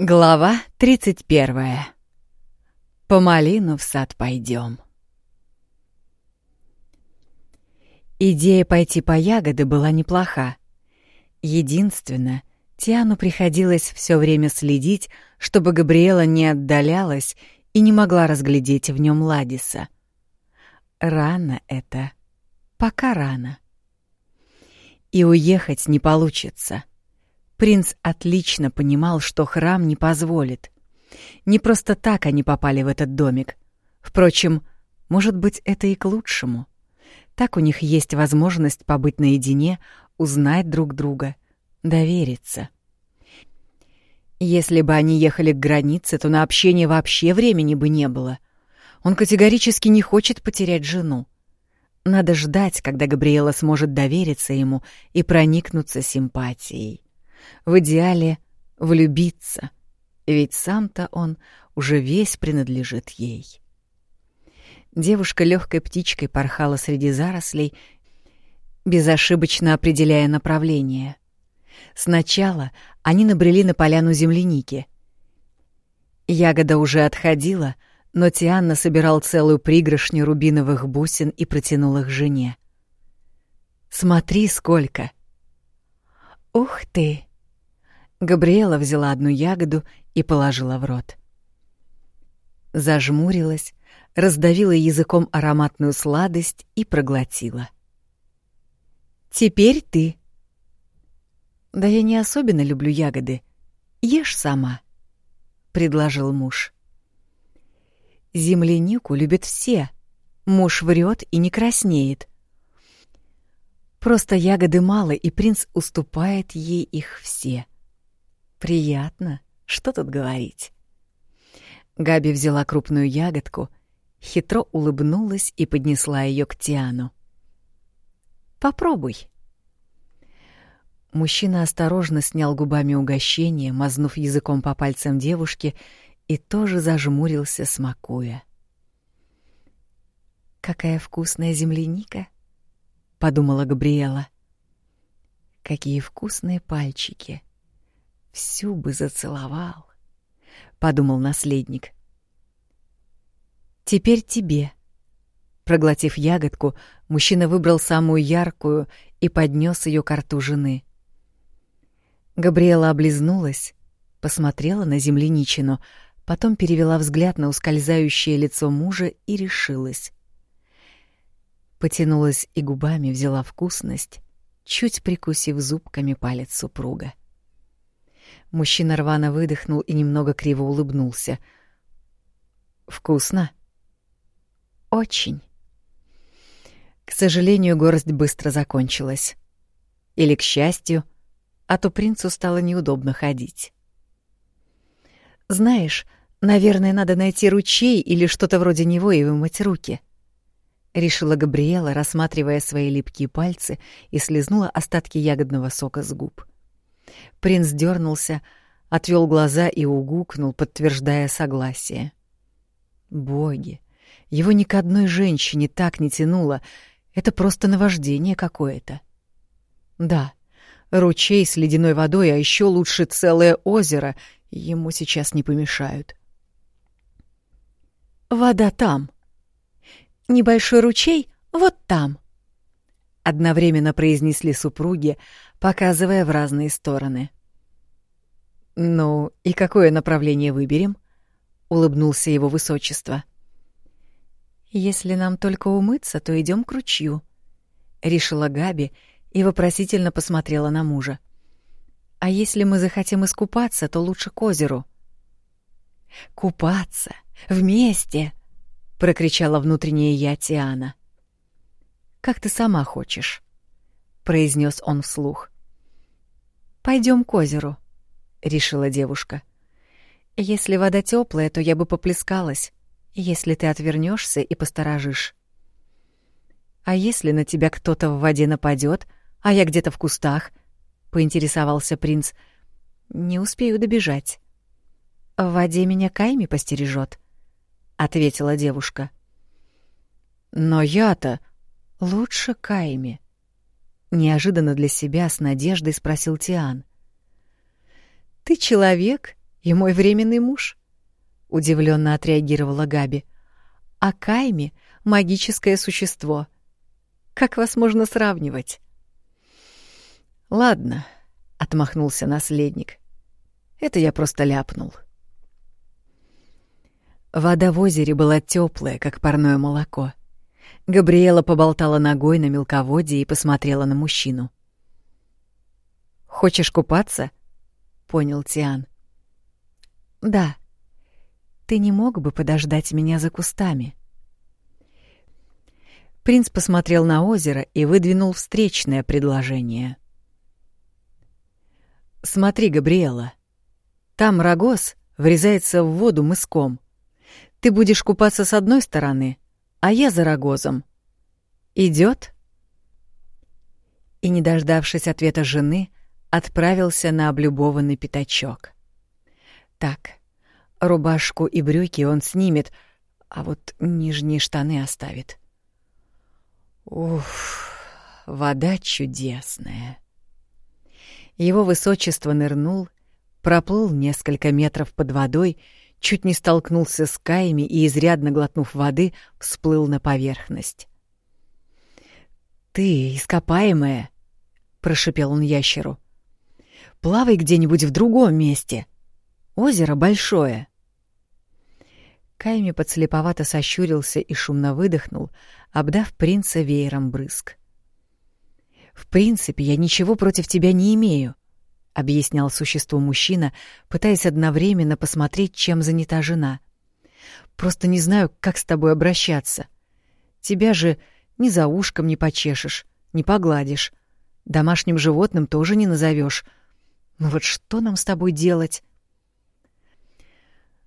Глава 31. По малину в сад пойдем. Идея пойти по ягоды была неплоха. Единственное, Тиану приходилось все время следить, чтобы Габриэла не отдалялась и не могла разглядеть в нем Ладиса. Рано это. Пока рано. И уехать не получится. Принц отлично понимал, что храм не позволит. Не просто так они попали в этот домик. Впрочем, может быть, это и к лучшему. Так у них есть возможность побыть наедине, узнать друг друга, довериться. Если бы они ехали к границе, то на общение вообще времени бы не было. Он категорически не хочет потерять жену. Надо ждать, когда Габриэла сможет довериться ему и проникнуться симпатией. В идеале влюбиться, ведь сам-то он уже весь принадлежит ей. Девушка легкой птичкой порхала среди зарослей, безошибочно определяя направление. Сначала они набрели на поляну земляники. Ягода уже отходила, но Тианна собирал целую пригоршню рубиновых бусин и протянул их жене. «Смотри, сколько!» «Ух ты!» Габриэла взяла одну ягоду и положила в рот. Зажмурилась, раздавила языком ароматную сладость и проглотила. «Теперь ты». «Да я не особенно люблю ягоды. Ешь сама», — предложил муж. Землянику любят все. Муж врет и не краснеет. Просто ягоды мало, и принц уступает ей их все — Приятно. Что тут говорить? Габи взяла крупную ягодку, хитро улыбнулась и поднесла ее к Тиану. Попробуй. Мужчина осторожно снял губами угощение, мазнув языком по пальцам девушки, и тоже зажмурился, смакуя. Какая вкусная земляника, подумала Габриэла. Какие вкусные пальчики всю бы зацеловал, подумал наследник. Теперь тебе. Проглотив ягодку, мужчина выбрал самую яркую и поднес ее к рту жены. Габриэла облизнулась, посмотрела на земляничину, потом перевела взгляд на ускользающее лицо мужа и решилась. Потянулась и губами взяла вкусность, чуть прикусив зубками палец супруга. Мужчина рвано выдохнул и немного криво улыбнулся. «Вкусно?» «Очень». К сожалению, горость быстро закончилась. Или к счастью, а то принцу стало неудобно ходить. «Знаешь, наверное, надо найти ручей или что-то вроде него и вымыть руки», — решила Габриэла, рассматривая свои липкие пальцы и слезнула остатки ягодного сока с губ. Принц дернулся, отвел глаза и угукнул, подтверждая согласие. Боги, его ни к одной женщине так не тянуло, это просто наваждение какое-то. Да, ручей с ледяной водой, а еще лучше целое озеро, ему сейчас не помешают. Вода там. Небольшой ручей вот там. Одновременно произнесли супруги, показывая в разные стороны. «Ну, и какое направление выберем?» — улыбнулся его высочество. «Если нам только умыться, то идем к ручью», — решила Габи и вопросительно посмотрела на мужа. «А если мы захотим искупаться, то лучше к озеру». «Купаться! Вместе!» — прокричала внутренняя я Тиана. «Как ты сама хочешь», произнес он вслух. Пойдем к озеру, решила девушка. Если вода теплая, то я бы поплескалась, если ты отвернешься и посторожишь. А если на тебя кто-то в воде нападет, а я где-то в кустах? поинтересовался принц. Не успею добежать. В воде меня Кайми постережет, ответила девушка. Но я-то лучше Кайми, Неожиданно для себя с надеждой спросил Тиан. «Ты человек и мой временный муж», — удивленно отреагировала Габи. «А Кайми — магическое существо. Как вас можно сравнивать?» «Ладно», — отмахнулся наследник. «Это я просто ляпнул». Вода в озере была теплая, как парное молоко. Габриэла поболтала ногой на мелководье и посмотрела на мужчину. «Хочешь купаться?» — понял Тиан. «Да. Ты не мог бы подождать меня за кустами?» Принц посмотрел на озеро и выдвинул встречное предложение. «Смотри, Габриэла, там рогоз врезается в воду мыском. Ты будешь купаться с одной стороны, а я за рогозом. Идет? И, не дождавшись ответа жены, отправился на облюбованный пятачок. Так, рубашку и брюки он снимет, а вот нижние штаны оставит. Уф, вода чудесная. Его высочество нырнул, проплыл несколько метров под водой чуть не столкнулся с Каями и, изрядно глотнув воды, всплыл на поверхность. «Ты ископаемая!» — прошипел он ящеру. «Плавай где-нибудь в другом месте. Озеро большое». Кайми подслеповато сощурился и шумно выдохнул, обдав принца веером брызг. «В принципе, я ничего против тебя не имею объяснял существу мужчина, пытаясь одновременно посмотреть, чем занята жена. Просто не знаю, как с тобой обращаться. Тебя же ни за ушком не почешешь, не погладишь. Домашним животным тоже не назовешь. Ну вот что нам с тобой делать?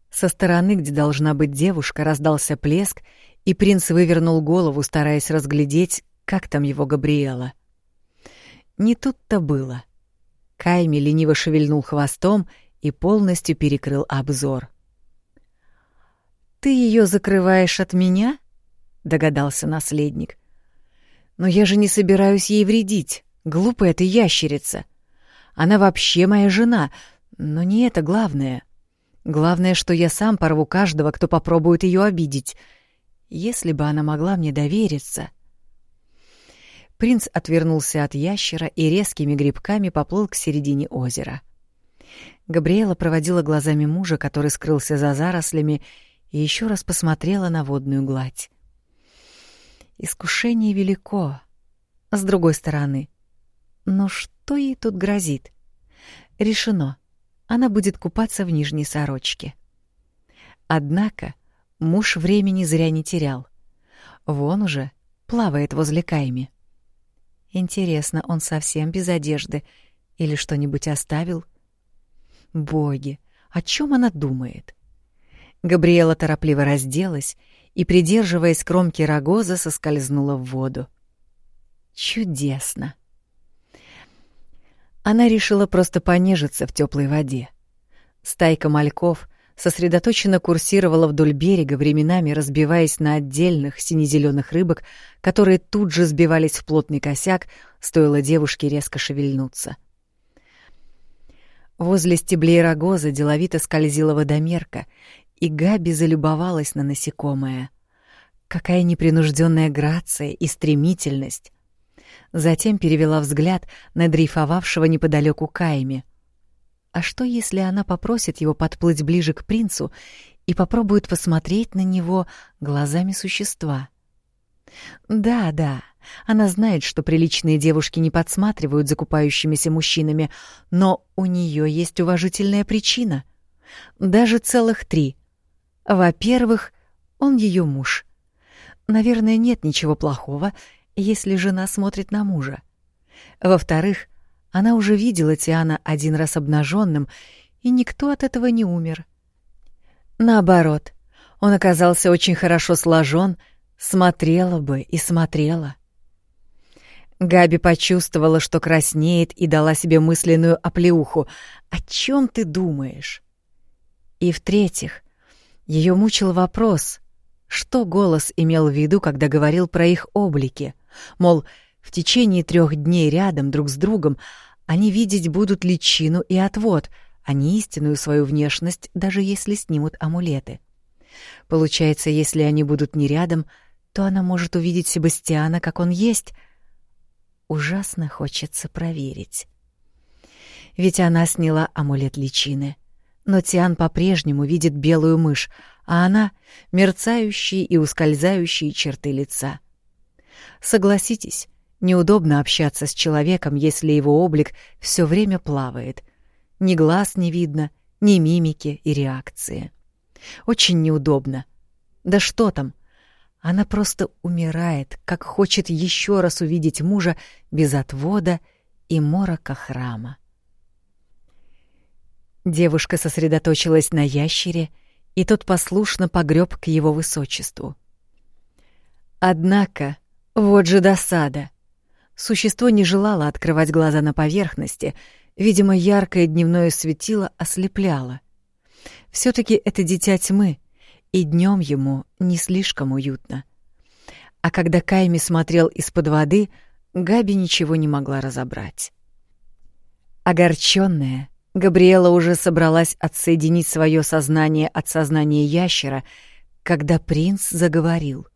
Со стороны, где должна быть девушка, раздался плеск, и принц вывернул голову, стараясь разглядеть, как там его Габриэла. Не тут-то было. Кайми лениво шевельнул хвостом и полностью перекрыл обзор. «Ты ее закрываешь от меня?» — догадался наследник. «Но я же не собираюсь ей вредить, глупая ты ящерица. Она вообще моя жена, но не это главное. Главное, что я сам порву каждого, кто попробует ее обидеть. Если бы она могла мне довериться...» Принц отвернулся от ящера и резкими грибками поплыл к середине озера. Габриэла проводила глазами мужа, который скрылся за зарослями, и еще раз посмотрела на водную гладь. Искушение велико. С другой стороны, но что ей тут грозит? Решено. Она будет купаться в нижней сорочке. Однако муж времени зря не терял. Вон уже плавает возле Кайми. Интересно, он совсем без одежды или что-нибудь оставил? Боги, о чем она думает? Габриэла торопливо разделась и, придерживаясь кромки рогоза, соскользнула в воду. Чудесно. Она решила просто понежиться в теплой воде. Стайка мальков сосредоточенно курсировала вдоль берега, временами разбиваясь на отдельных сине-зеленых рыбок, которые тут же сбивались в плотный косяк, стоило девушке резко шевельнуться. Возле стеблей рогоза деловито скользила водомерка, и Габи залюбовалась на насекомое. Какая непринужденная грация и стремительность! Затем перевела взгляд на дрейфовавшего неподалеку Кайми — а что, если она попросит его подплыть ближе к принцу и попробует посмотреть на него глазами существа? Да, да, она знает, что приличные девушки не подсматривают за купающимися мужчинами, но у нее есть уважительная причина. Даже целых три. Во-первых, он ее муж. Наверное, нет ничего плохого, если жена смотрит на мужа. Во-вторых, она уже видела Тиана один раз обнаженным, и никто от этого не умер. Наоборот, он оказался очень хорошо сложен, смотрела бы и смотрела. Габи почувствовала, что краснеет, и дала себе мысленную оплеуху. «О чем ты думаешь?» И в-третьих, ее мучил вопрос, что голос имел в виду, когда говорил про их облики. Мол, в течение трех дней рядом друг с другом они видеть будут личину и отвод, а не истинную свою внешность, даже если снимут амулеты. Получается, если они будут не рядом, то она может увидеть Себастьяна, как он есть. Ужасно хочется проверить. Ведь она сняла амулет личины. Но Тиан по-прежнему видит белую мышь, а она — мерцающие и ускользающие черты лица. Согласитесь, неудобно общаться с человеком, если его облик все время плавает. Ни глаз не видно, ни мимики и реакции. Очень неудобно. Да что там? Она просто умирает, как хочет еще раз увидеть мужа без отвода и морока храма. Девушка сосредоточилась на ящере, и тот послушно погреб к его высочеству. Однако, вот же досада. Существо не желало открывать глаза на поверхности, видимо, яркое дневное светило ослепляло. все таки это дитя тьмы, и днем ему не слишком уютно. А когда Кайми смотрел из-под воды, Габи ничего не могла разобрать. Огорченная, Габриэла уже собралась отсоединить свое сознание от сознания ящера, когда принц заговорил.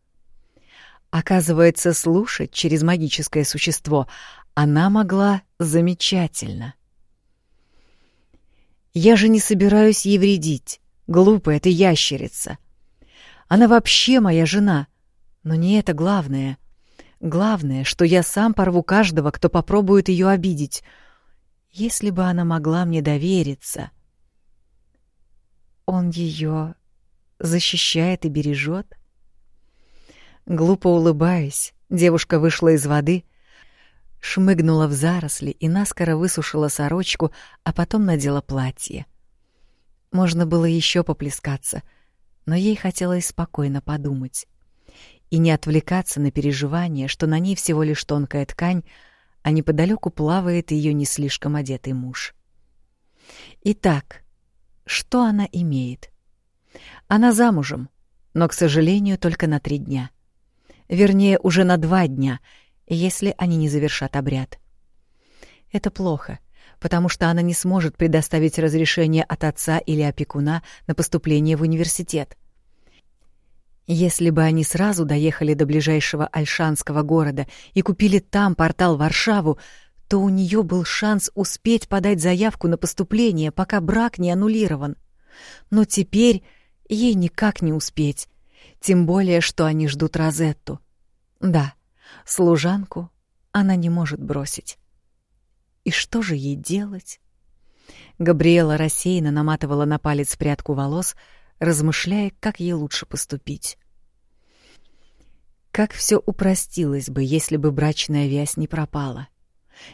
Оказывается, слушать через магическое существо она могла замечательно. «Я же не собираюсь ей вредить. Глупая ты ящерица. Она вообще моя жена. Но не это главное. Главное, что я сам порву каждого, кто попробует ее обидеть». Если бы она могла мне довериться. Он ее защищает и бережет. Глупо улыбаясь, девушка вышла из воды, шмыгнула в заросли и наскоро высушила сорочку, а потом надела платье. Можно было еще поплескаться, но ей хотелось спокойно подумать и не отвлекаться на переживание, что на ней всего лишь тонкая ткань, а неподалеку плавает ее не слишком одетый муж. Итак, что она имеет? Она замужем, но, к сожалению, только на три дня. Вернее, уже на два дня, если они не завершат обряд. Это плохо, потому что она не сможет предоставить разрешение от отца или опекуна на поступление в университет. Если бы они сразу доехали до ближайшего Альшанского города и купили там портал Варшаву, то у нее был шанс успеть подать заявку на поступление, пока брак не аннулирован. Но теперь ей никак не успеть, тем более, что они ждут Розетту. Да, служанку она не может бросить. И что же ей делать? Габриэла рассеянно наматывала на палец прядку волос, размышляя, как ей лучше поступить. Как все упростилось бы, если бы брачная вязь не пропала.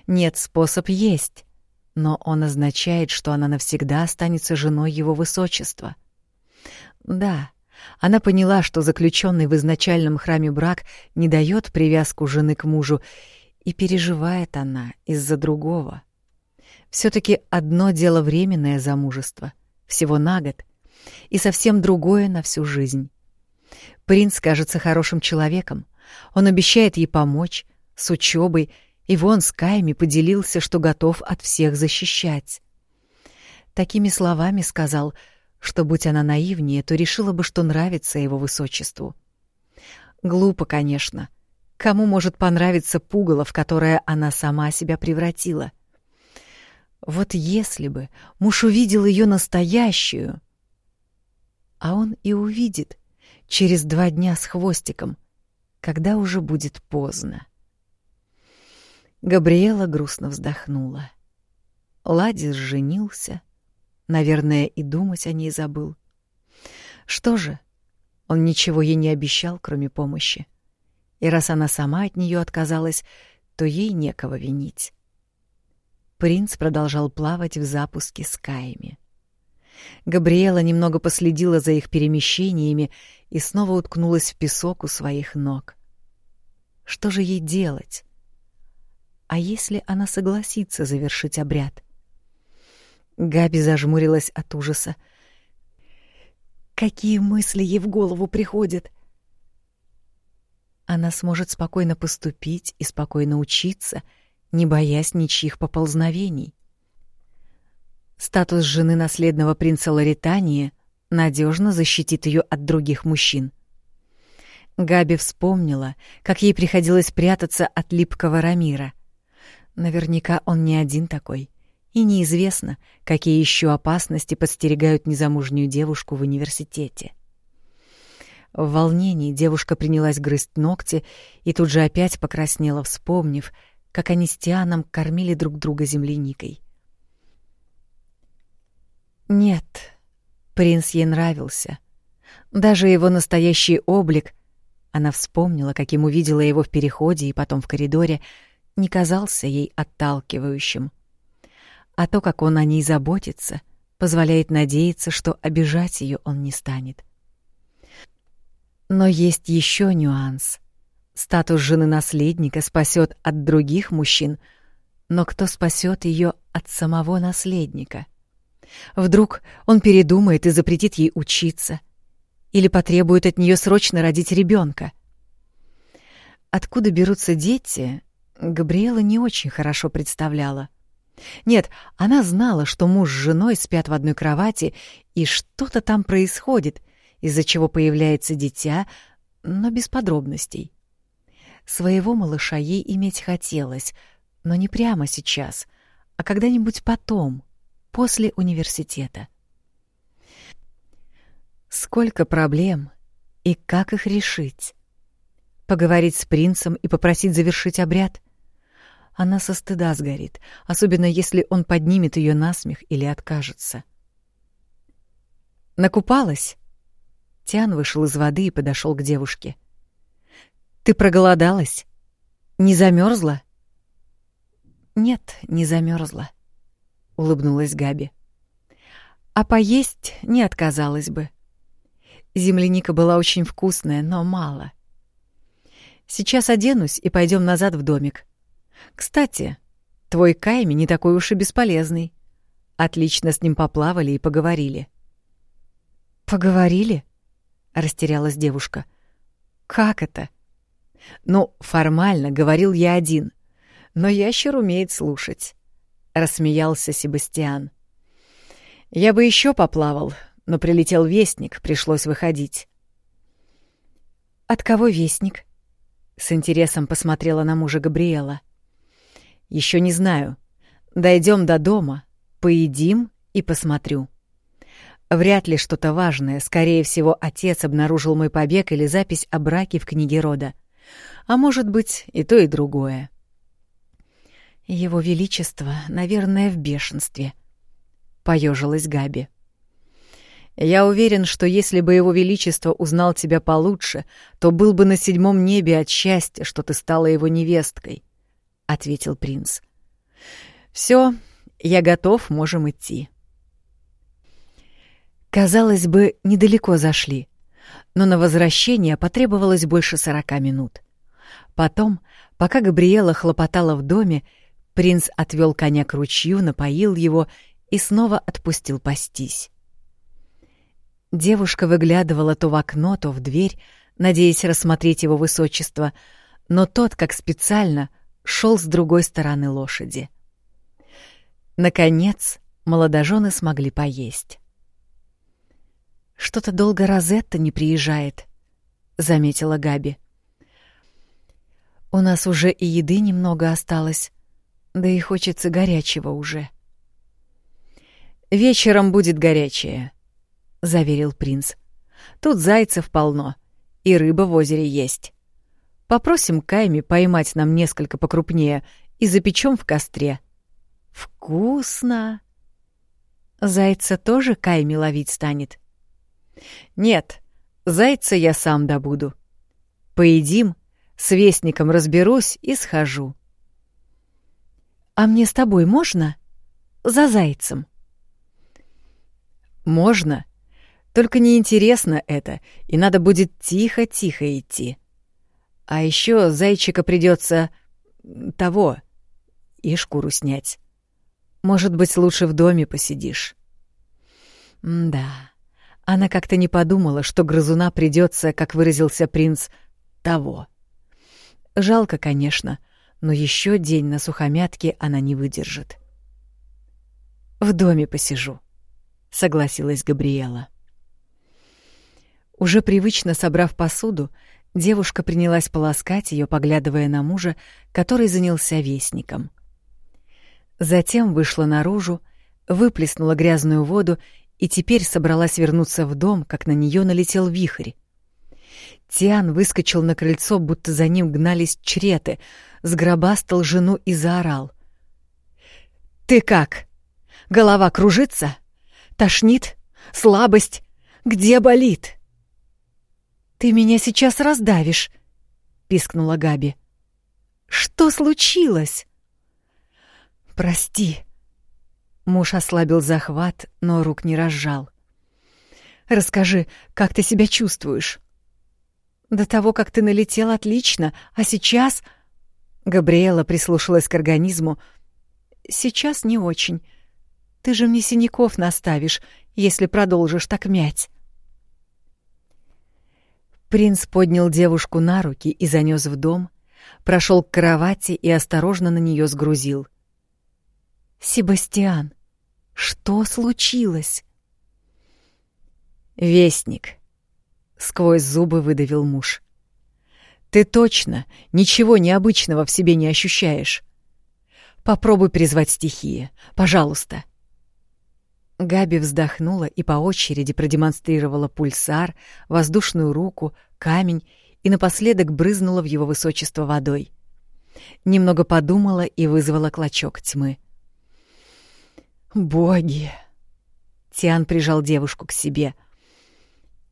Нет, способ есть, но он означает, что она навсегда останется женой его высочества. Да, она поняла, что заключенный в изначальном храме брак не дает привязку жены к мужу, и переживает она из-за другого. все таки одно дело временное замужество, всего на год, и совсем другое на всю жизнь. Принц кажется хорошим человеком. Он обещает ей помочь с учебой, и вон с Каями поделился, что готов от всех защищать. Такими словами сказал, что, будь она наивнее, то решила бы, что нравится его высочеству. Глупо, конечно. Кому может понравиться пугало, в которое она сама себя превратила? Вот если бы муж увидел ее настоящую а он и увидит через два дня с хвостиком, когда уже будет поздно. Габриэла грустно вздохнула. Ладис женился, наверное, и думать о ней забыл. Что же, он ничего ей не обещал, кроме помощи. И раз она сама от нее отказалась, то ей некого винить. Принц продолжал плавать в запуске с Каями. Габриэла немного последила за их перемещениями и снова уткнулась в песок у своих ног. Что же ей делать? А если она согласится завершить обряд? Габи зажмурилась от ужаса. Какие мысли ей в голову приходят? Она сможет спокойно поступить и спокойно учиться, не боясь ничьих поползновений. Статус жены наследного принца Ларитании надежно защитит ее от других мужчин. Габи вспомнила, как ей приходилось прятаться от липкого Рамира. Наверняка он не один такой, и неизвестно, какие еще опасности подстерегают незамужнюю девушку в университете. В волнении девушка принялась грызть ногти и тут же опять покраснела, вспомнив, как они с Тианом кормили друг друга земляникой. Нет, принц ей нравился. Даже его настоящий облик, она вспомнила, каким увидела его в переходе и потом в коридоре, не казался ей отталкивающим. А то, как он о ней заботится, позволяет надеяться, что обижать ее он не станет. Но есть еще нюанс. Статус жены наследника спасет от других мужчин, но кто спасет ее от самого наследника? Вдруг он передумает и запретит ей учиться или потребует от нее срочно родить ребенка. Откуда берутся дети, Габриэла не очень хорошо представляла. Нет, она знала, что муж с женой спят в одной кровати, и что-то там происходит, из-за чего появляется дитя, но без подробностей. Своего малыша ей иметь хотелось, но не прямо сейчас, а когда-нибудь потом — после университета. Сколько проблем и как их решить? Поговорить с принцем и попросить завершить обряд? Она со стыда сгорит, особенно если он поднимет ее на смех или откажется. Накупалась? Тиан вышел из воды и подошел к девушке. Ты проголодалась? Не замерзла? Нет, не замерзла улыбнулась Габи. А поесть не отказалась бы. Земляника была очень вкусная, но мало. Сейчас оденусь и пойдем назад в домик. Кстати, твой Кайми не такой уж и бесполезный. Отлично с ним поплавали и поговорили. Поговорили? растерялась девушка. Как это? Ну, формально говорил я один, но ящер умеет слушать. — рассмеялся Себастьян. «Я бы еще поплавал, но прилетел вестник, пришлось выходить». «От кого вестник?» — с интересом посмотрела на мужа Габриэла. Еще не знаю. Дойдем до дома, поедим и посмотрю. Вряд ли что-то важное. Скорее всего, отец обнаружил мой побег или запись о браке в книге рода. А может быть, и то, и другое. Его величество, наверное, в бешенстве. Поежилась Габи. Я уверен, что если бы его величество узнал тебя получше, то был бы на седьмом небе от счастья, что ты стала его невесткой, ответил принц. Все, я готов, можем идти. Казалось бы, недалеко зашли, но на возвращение потребовалось больше сорока минут. Потом, пока Габриэла хлопотала в доме, Принц отвел коня к ручью, напоил его и снова отпустил пастись. Девушка выглядывала то в окно, то в дверь, надеясь рассмотреть его высочество, но тот, как специально, шел с другой стороны лошади. Наконец, молодожены смогли поесть. «Что-то долго Розетта не приезжает», — заметила Габи. «У нас уже и еды немного осталось», да и хочется горячего уже. «Вечером будет горячее», — заверил принц. «Тут зайцев полно, и рыба в озере есть. Попросим Кайми поймать нам несколько покрупнее и запечем в костре». «Вкусно!» «Зайца тоже Кайми ловить станет?» «Нет, зайца я сам добуду. Поедим, с вестником разберусь и схожу». «А мне с тобой можно? За зайцем?» «Можно. Только неинтересно это, и надо будет тихо-тихо идти. А еще зайчика придется того и шкуру снять. Может быть, лучше в доме посидишь». да, она как-то не подумала, что грызуна придется, как выразился принц, того. Жалко, конечно, — но еще день на сухомятке она не выдержит. В доме посижу, согласилась Габриэла. Уже привычно собрав посуду, девушка принялась полоскать ее, поглядывая на мужа, который занялся вестником. Затем вышла наружу, выплеснула грязную воду и теперь собралась вернуться в дом, как на нее налетел вихрь. Тиан выскочил на крыльцо, будто за ним гнались чреты, сгробастал жену и заорал. «Ты как? Голова кружится? Тошнит? Слабость? Где болит?» «Ты меня сейчас раздавишь!» — пискнула Габи. «Что случилось?» «Прости». Муж ослабил захват, но рук не разжал. «Расскажи, как ты себя чувствуешь?» «До того, как ты налетел, отлично, а сейчас...» Габриэла прислушалась к организму. «Сейчас не очень. Ты же мне синяков наставишь, если продолжишь так мять». Принц поднял девушку на руки и занёс в дом, прошел к кровати и осторожно на нее сгрузил. «Себастьян, что случилось?» «Вестник», — сквозь зубы выдавил муж. «Ты точно ничего необычного в себе не ощущаешь. Попробуй призвать стихии, пожалуйста». Габи вздохнула и по очереди продемонстрировала пульсар, воздушную руку, камень и напоследок брызнула в его высочество водой. Немного подумала и вызвала клочок тьмы. «Боги!» Тиан прижал девушку к себе.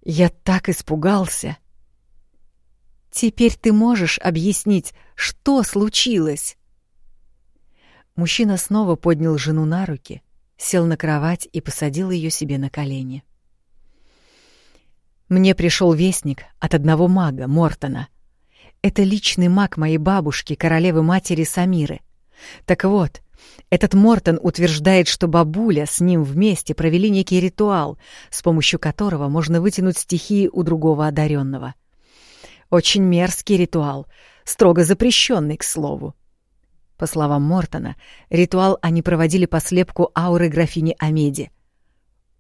«Я так испугался!» «Теперь ты можешь объяснить, что случилось?» Мужчина снова поднял жену на руки — сел на кровать и посадил ее себе на колени. Мне пришел вестник от одного мага, Мортона. Это личный маг моей бабушки, королевы-матери Самиры. Так вот, этот Мортон утверждает, что бабуля с ним вместе провели некий ритуал, с помощью которого можно вытянуть стихии у другого одаренного. Очень мерзкий ритуал, строго запрещенный, к слову. По словам Мортона, ритуал они проводили по слепку ауры графини Амеди.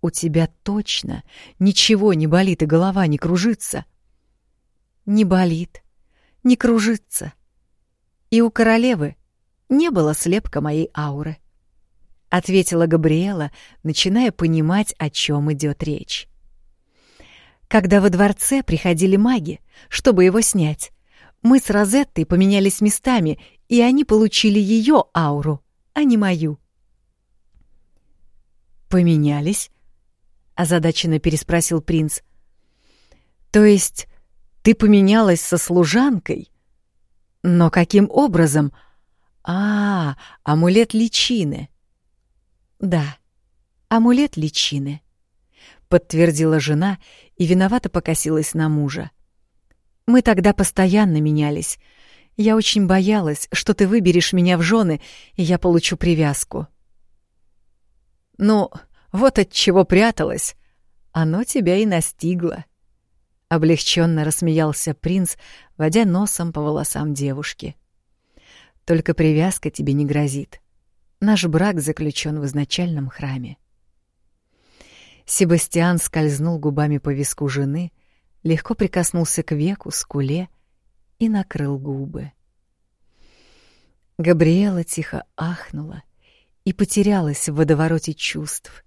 «У тебя точно ничего не болит и голова не кружится?» «Не болит, не кружится. И у королевы не было слепка моей ауры», — ответила Габриэла, начиная понимать, о чем идет речь. Когда во дворце приходили маги, чтобы его снять, мы с Розеттой поменялись местами и они получили ее ауру, а не мою. «Поменялись?» — озадаченно переспросил принц. «То есть ты поменялась со служанкой? Но каким образом? А, амулет личины». «Да, амулет личины», — подтвердила жена и виновато покосилась на мужа. «Мы тогда постоянно менялись, я очень боялась, что ты выберешь меня в жены, и я получу привязку. Ну, вот от чего пряталась. Оно тебя и настигло. Облегченно рассмеялся принц, водя носом по волосам девушки. Только привязка тебе не грозит. Наш брак заключен в изначальном храме. Себастьян скользнул губами по виску жены, легко прикоснулся к веку, скуле — и накрыл губы. Габриэла тихо ахнула и потерялась в водовороте чувств.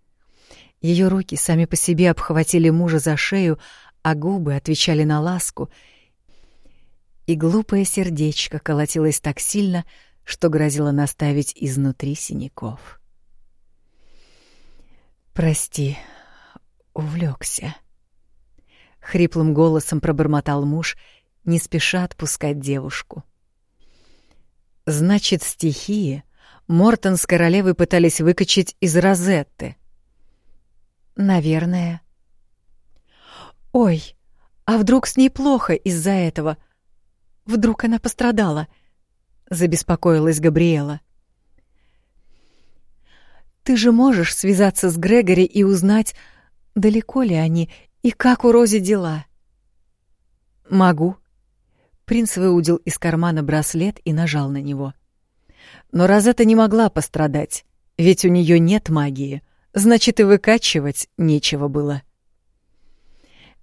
Ее руки сами по себе обхватили мужа за шею, а губы отвечали на ласку, и глупое сердечко колотилось так сильно, что грозило наставить изнутри синяков. «Прости, увлекся. хриплым голосом пробормотал муж не спеша отпускать девушку. Значит, стихии Мортон с королевой пытались выкачать из Розетты. Наверное. Ой, а вдруг с ней плохо из-за этого? Вдруг она пострадала? Забеспокоилась Габриэла. Ты же можешь связаться с Грегори и узнать, далеко ли они и как у Рози дела. Могу, Принц выудил из кармана браслет и нажал на него. Но Розетта не могла пострадать. Ведь у нее нет магии, значит, и выкачивать нечего было.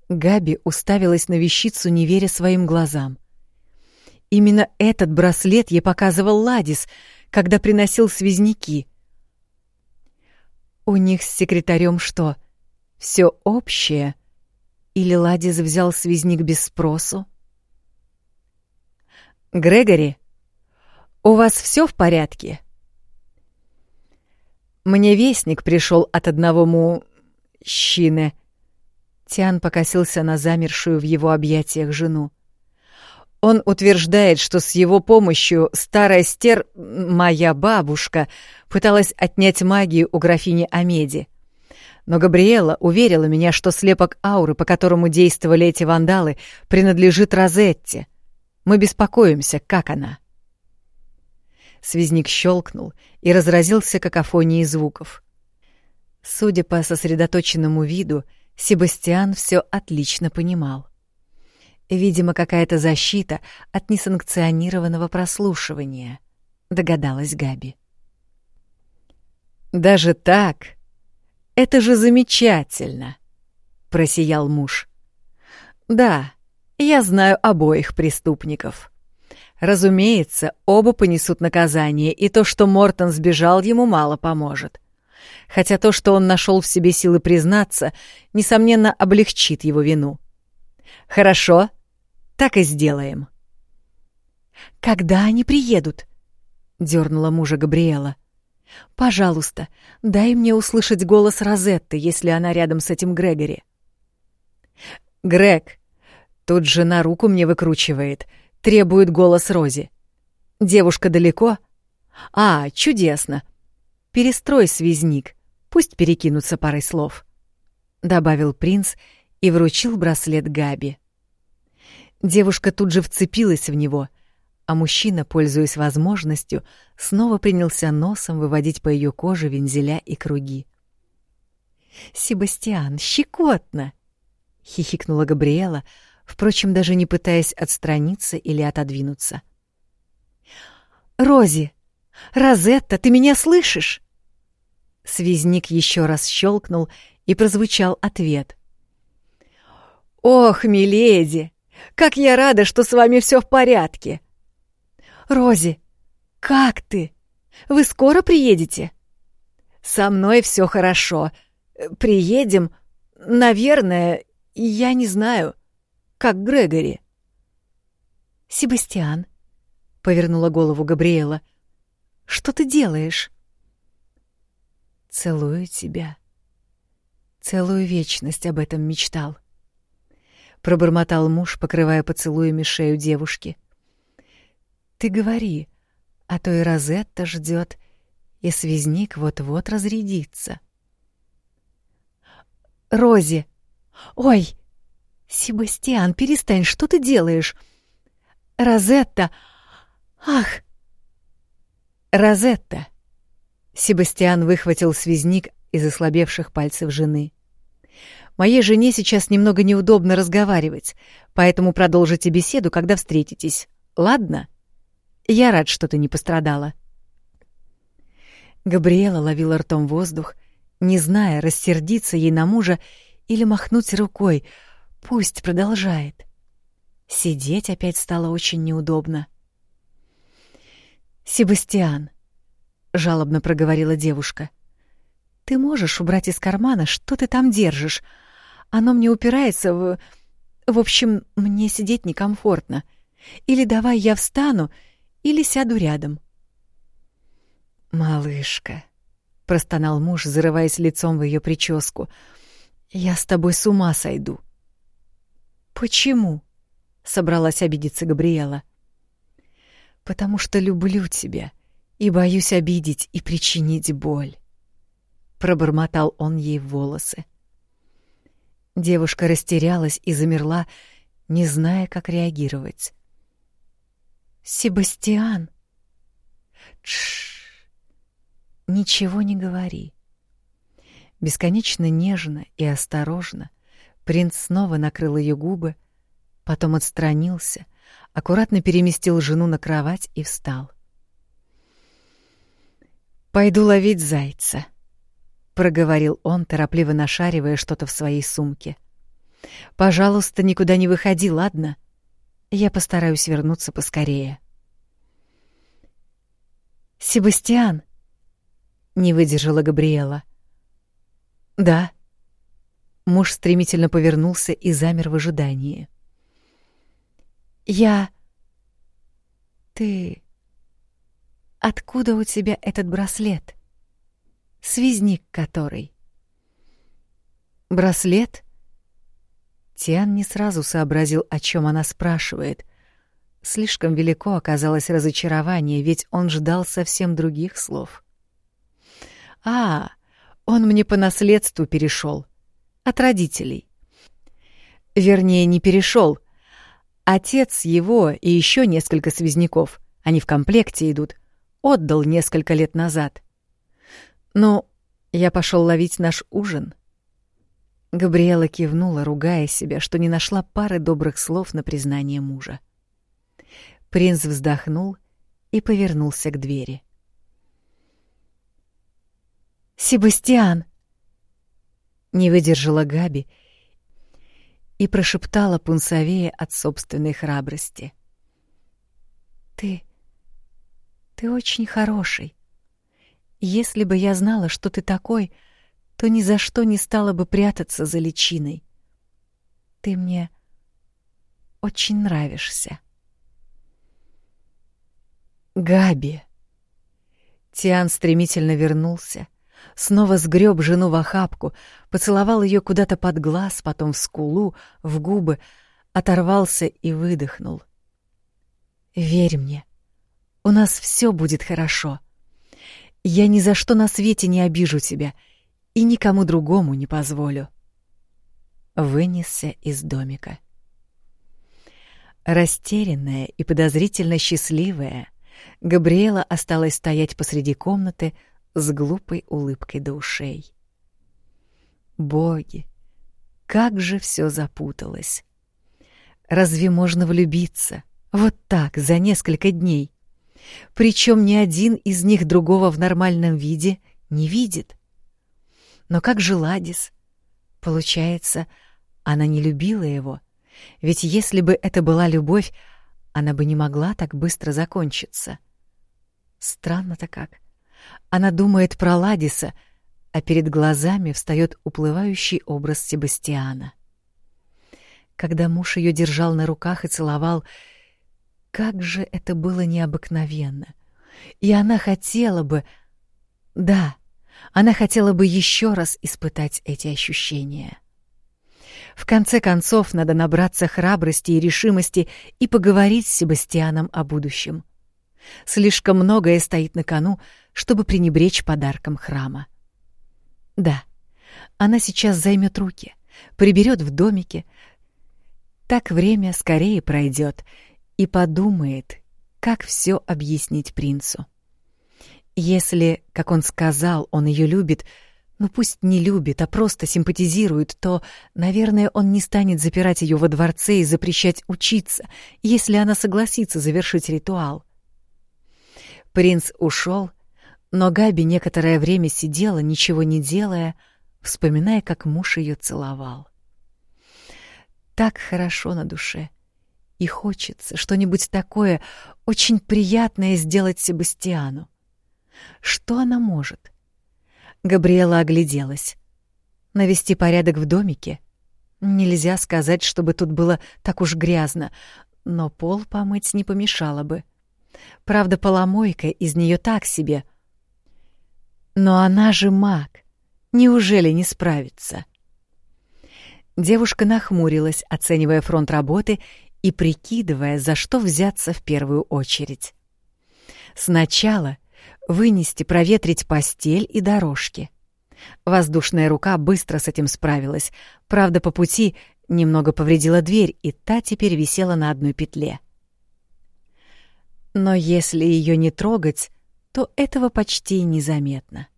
Габи уставилась на вещицу, не веря своим глазам. Именно этот браслет ей показывал Ладис, когда приносил связняки. У них с секретарем что, все общее? Или Ладис взял связник без спросу? «Грегори, у вас все в порядке?» «Мне вестник пришел от одного му... щины». Тиан покосился на замершую в его объятиях жену. Он утверждает, что с его помощью старая стер, моя бабушка, пыталась отнять магию у графини Амеди. Но Габриэла уверила меня, что слепок ауры, по которому действовали эти вандалы, принадлежит Розетте. Мы беспокоимся, как она. Связник щелкнул и разразился какофонией звуков. Судя по сосредоточенному виду, Себастьян все отлично понимал. Видимо, какая-то защита от несанкционированного прослушивания, догадалась Габи. Даже так? Это же замечательно, просиял муж. Да, я знаю обоих преступников. Разумеется, оба понесут наказание, и то, что Мортон сбежал, ему мало поможет. Хотя то, что он нашел в себе силы признаться, несомненно, облегчит его вину. Хорошо, так и сделаем. Когда они приедут? дернула мужа Габриэла. Пожалуйста, дай мне услышать голос Розетты, если она рядом с этим Грегори. Грег, тут жена руку мне выкручивает, требует голос Рози. Девушка далеко? А, чудесно. Перестрой связник, пусть перекинутся парой слов, добавил принц и вручил браслет Габи. Девушка тут же вцепилась в него, а мужчина, пользуясь возможностью, снова принялся носом выводить по ее коже вензеля и круги. «Себастьян, щекотно!» — хихикнула Габриэла, впрочем, даже не пытаясь отстраниться или отодвинуться. «Рози! Розетта, ты меня слышишь?» Связник еще раз щелкнул, и прозвучал ответ. «Ох, миледи! Как я рада, что с вами все в порядке. Рози, как ты? Вы скоро приедете? Со мной все хорошо. Приедем, наверное, я не знаю, как Грегори. Себастьян, повернула голову Габриэла. Что ты делаешь? Целую тебя. Целую вечность об этом мечтал. — пробормотал муж, покрывая поцелуями шею девушки. Ты говори, а то и Розетта ждет, и связник вот-вот разрядится. Рози. Ой, Себастьян, перестань, что ты делаешь? Розетта. Ах. Розетта. Себастьян выхватил связник из ослабевших пальцев жены. Моей жене сейчас немного неудобно разговаривать, поэтому продолжите беседу, когда встретитесь. Ладно? Я рад, что ты не пострадала. Габриэла ловила ртом воздух, не зная, рассердиться ей на мужа или махнуть рукой. Пусть продолжает. Сидеть опять стало очень неудобно. «Себастьян», — жалобно проговорила девушка, — «ты можешь убрать из кармана, что ты там держишь, оно мне упирается в... В общем, мне сидеть некомфортно. Или давай я встану, или сяду рядом. «Малышка», — простонал муж, зарываясь лицом в ее прическу, — «я с тобой с ума сойду». «Почему?» — собралась обидеться Габриэла. «Потому что люблю тебя и боюсь обидеть и причинить боль», — пробормотал он ей в волосы. Девушка растерялась и замерла, не зная, как реагировать. «Себастьян!» «Тш! Ничего не говори!» Бесконечно нежно и осторожно принц снова накрыл ее губы, потом отстранился, аккуратно переместил жену на кровать и встал. «Пойду ловить зайца», — проговорил он, торопливо нашаривая что-то в своей сумке. «Пожалуйста, никуда не выходи, ладно? Я постараюсь вернуться поскорее». «Себастьян!» — не выдержала Габриэла. «Да». Муж стремительно повернулся и замер в ожидании. «Я...» «Ты...» Откуда у тебя этот браслет? Связник который? Браслет? Тиан не сразу сообразил, о чем она спрашивает. Слишком велико оказалось разочарование, ведь он ждал совсем других слов. А, он мне по наследству перешел от родителей. Вернее, не перешел. Отец его и еще несколько связняков, они в комплекте идут, отдал несколько лет назад. Но я пошел ловить наш ужин. Габриэла кивнула, ругая себя, что не нашла пары добрых слов на признание мужа. Принц вздохнул и повернулся к двери. «Себастьян!» Не выдержала Габи и прошептала пунцовее от собственной храбрости. «Ты ты очень хороший. Если бы я знала, что ты такой, то ни за что не стала бы прятаться за личиной. Ты мне очень нравишься. Габи. Тиан стремительно вернулся, снова сгреб жену в охапку, поцеловал ее куда-то под глаз, потом в скулу, в губы, оторвался и выдохнул. «Верь мне, у нас все будет хорошо. Я ни за что на свете не обижу тебя и никому другому не позволю. Вынесся из домика. Растерянная и подозрительно счастливая, Габриэла осталась стоять посреди комнаты с глупой улыбкой до ушей. Боги, как же все запуталось! Разве можно влюбиться вот так за несколько дней? Причем ни один из них другого в нормальном виде не видит. Но как же Ладис? Получается, она не любила его. Ведь если бы это была любовь, она бы не могла так быстро закончиться. Странно-то как. Она думает про Ладиса, а перед глазами встает уплывающий образ Себастьяна. Когда муж ее держал на руках и целовал, как же это было необыкновенно. И она хотела бы... Да, она хотела бы еще раз испытать эти ощущения. В конце концов, надо набраться храбрости и решимости и поговорить с Себастьяном о будущем. Слишком многое стоит на кону, чтобы пренебречь подарком храма. Да, она сейчас займет руки, приберет в домике. Так время скорее пройдет, и подумает, как все объяснить принцу. Если, как он сказал, он ее любит, ну пусть не любит, а просто симпатизирует, то, наверное, он не станет запирать ее во дворце и запрещать учиться, если она согласится завершить ритуал. Принц ушел, но Габи некоторое время сидела, ничего не делая, вспоминая, как муж ее целовал. Так хорошо на душе — и хочется что-нибудь такое очень приятное сделать Себастьяну. Что она может? Габриэла огляделась. Навести порядок в домике? Нельзя сказать, чтобы тут было так уж грязно, но пол помыть не помешало бы. Правда, поломойка из нее так себе. Но она же маг. Неужели не справится? Девушка нахмурилась, оценивая фронт работы, и прикидывая, за что взяться в первую очередь. Сначала вынести, проветрить постель и дорожки. Воздушная рука быстро с этим справилась, правда, по пути немного повредила дверь, и та теперь висела на одной петле. Но если ее не трогать, то этого почти незаметно.